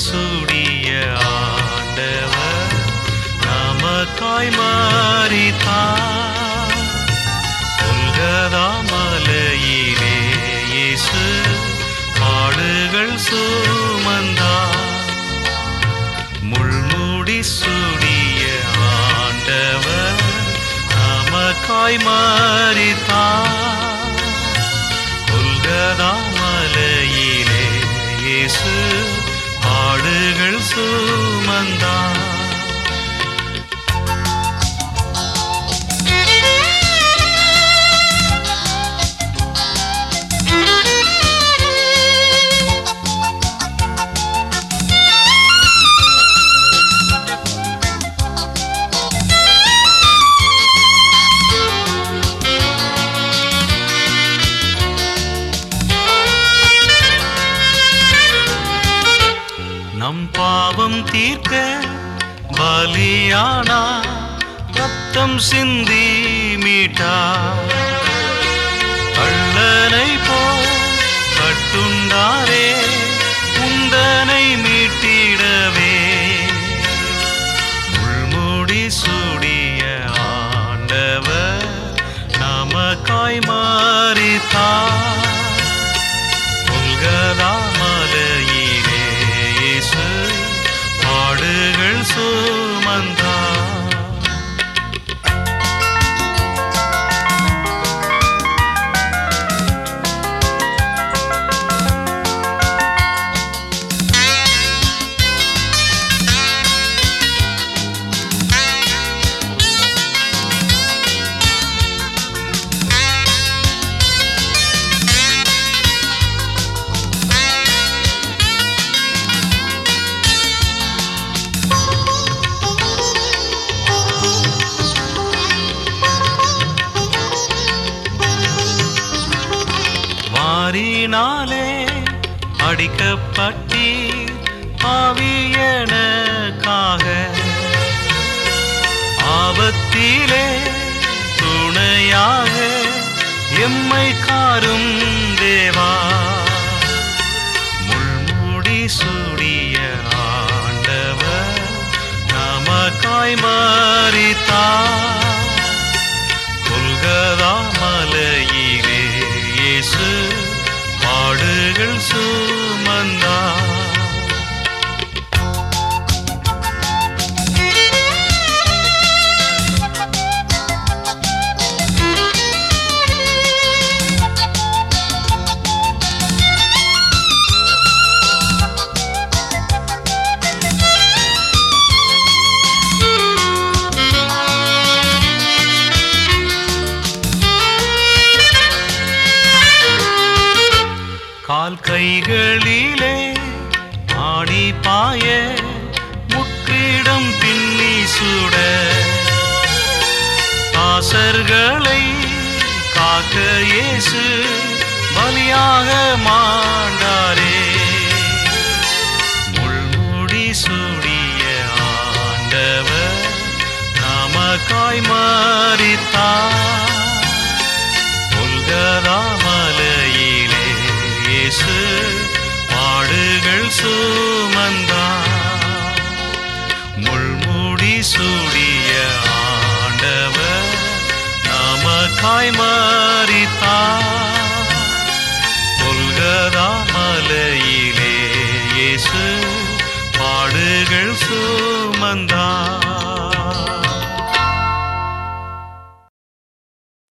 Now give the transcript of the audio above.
சூடிய ஆண்டவர் நமக்காய் மாறித்தா கொல்கதா மலையிலே இயேசு பாடுகள் சுமந்தா முள்மூடி சூடிய ஆண்டவர் நமக்காய் மாறித்தான் 수만 다. பாவம் தீர்க்க பலியானா ரத்தம் சிந்தி மீட்டா. கள்ளனை போ கட்டுண்டாரே உந்தனை மீட்டிடவே. முள்முடி சு பாடுகள் அடிக்கப்பட்டி ஆவியனக்காக. ஆபத்திலே துணையாக எம்மை காரும் தேவா. முள்முடி சூடிய ஆண்டவர் நமக்காய் மாறித்தா. கொல்கதா மலையிலே இயேசு. பாடுகள் சுமந்தார். கைகளிலே ஆடி பாய முற்றிடம் பின்னி சுட. பாசர்களை காக்க இயேசு பலியாக மாண்டாரே. முள்முடி சூடிய ஆண்டவர் நமக்காய் மாறித்த நமக்காய் மாறித்தார் கொல்கதா